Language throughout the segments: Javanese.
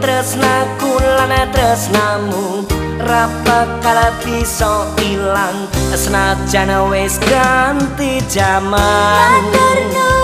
tresnaku lan tresnamu ra bakal bisa ilang senajan wis ganti jaman Lantarno.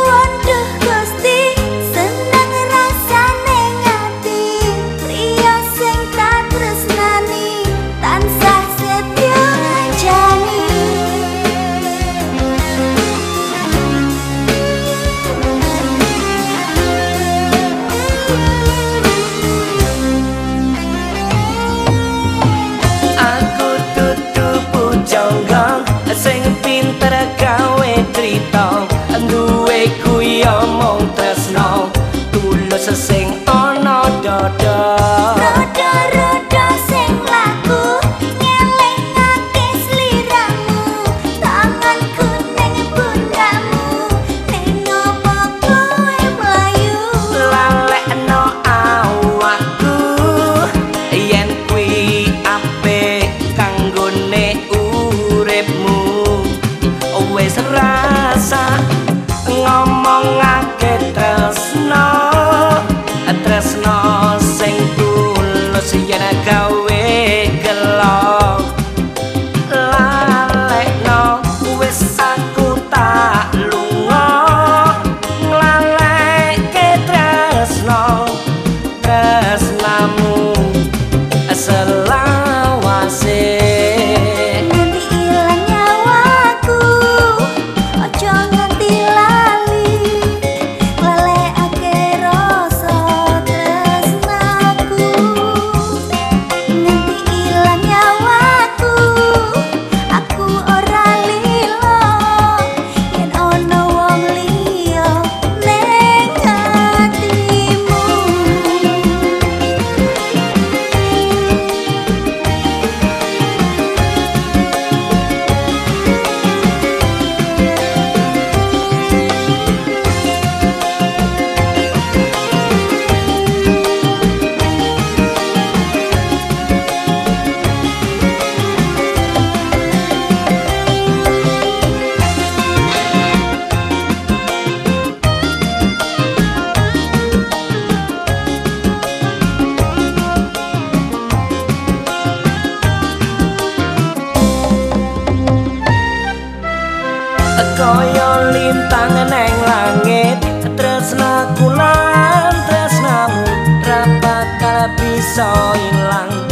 kaya lintang neng langit. Tresnaku lan tresnamu rapat kala bisa ilang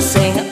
sing